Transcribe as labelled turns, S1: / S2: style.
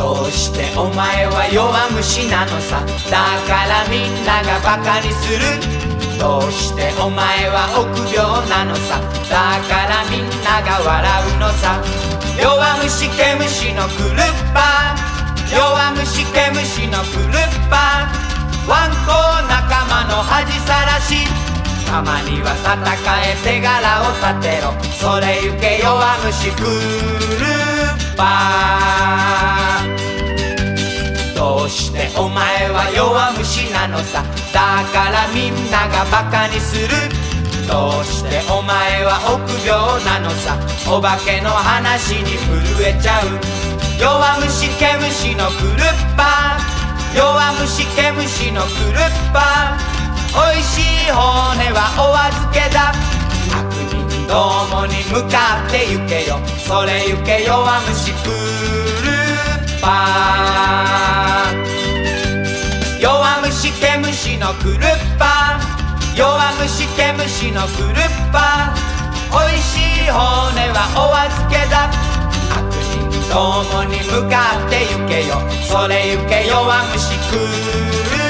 S1: どうしてお前は弱虫なのさ？だからみんながバカにする。どうしてお前は臆病なのさ？だからみんなが笑うのさ？弱虫毛虫のクルッパ。弱虫毛虫のクルッパ。ワンコ仲間の恥さらし。たまには戦え手柄を立てろ。それゆけ弱虫クルッパ。どうしてお前は弱虫なのさ？だからみんながバカにする。どうしてお前は臆病なのさ？お化けの話に震えちゃう。弱虫毛虫のクルッパ。弱虫毛虫のクルッパ。美味しい骨はお預けだ。悪人どもに向かって行けよ。それ行け弱虫クルッパ。虫毛虫のクルッパ弱虫毛虫のクルッパ美味しい骨はお預けだ。悪人どもに向かって行けよ。それ行け弱虫クルッパ